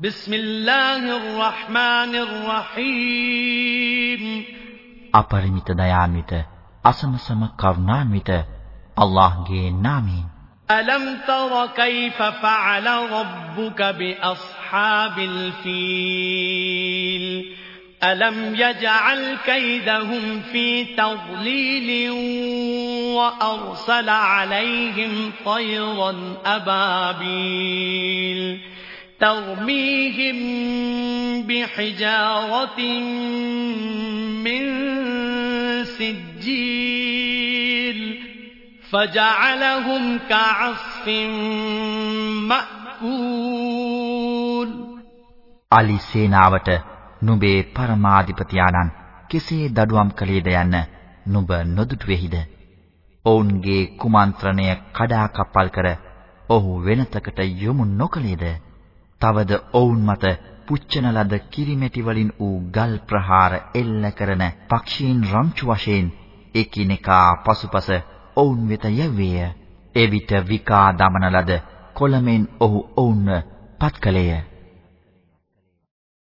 بسم الله الرحمن الرحيم අපරිමිත දයාන්විත අසමසම කරුණාන්විත අල්ලාහ්ගේ නාමයෙන් ألم تر كيف فعل ربك بأصحاب الفيل ألم يجعل كيدهم في تضليل وأرسل عليهم طيرا أبابيل ترميهم بحجارة من سجيل فجعلهم كعصف مأكول අලි සේනාවට නුඹේ පරමාධිපතියාණන් කෙසේ දඩුවම් කළේද යන්න නුඹ නොදුටුවේහිද? ඔවුන්ගේ කුමන්ත්‍රණය කඩාකප්පල් කර ඔහු වෙනතකට යොමු නොකළේද? තවද ඔවුන් මත පුච්චන ලද කිරිමැටි වලින් වූ ගල් ප්‍රහාර එල්ල කරන පක්ෂීන් රංචු වශයෙන් එකිනෙකා පසුපස ඔවුන් වෙත යැව්වේය. එවිට විකා දමන ලද කොළමෙන් ඔහු ඔවුන්ව පත් කළේය.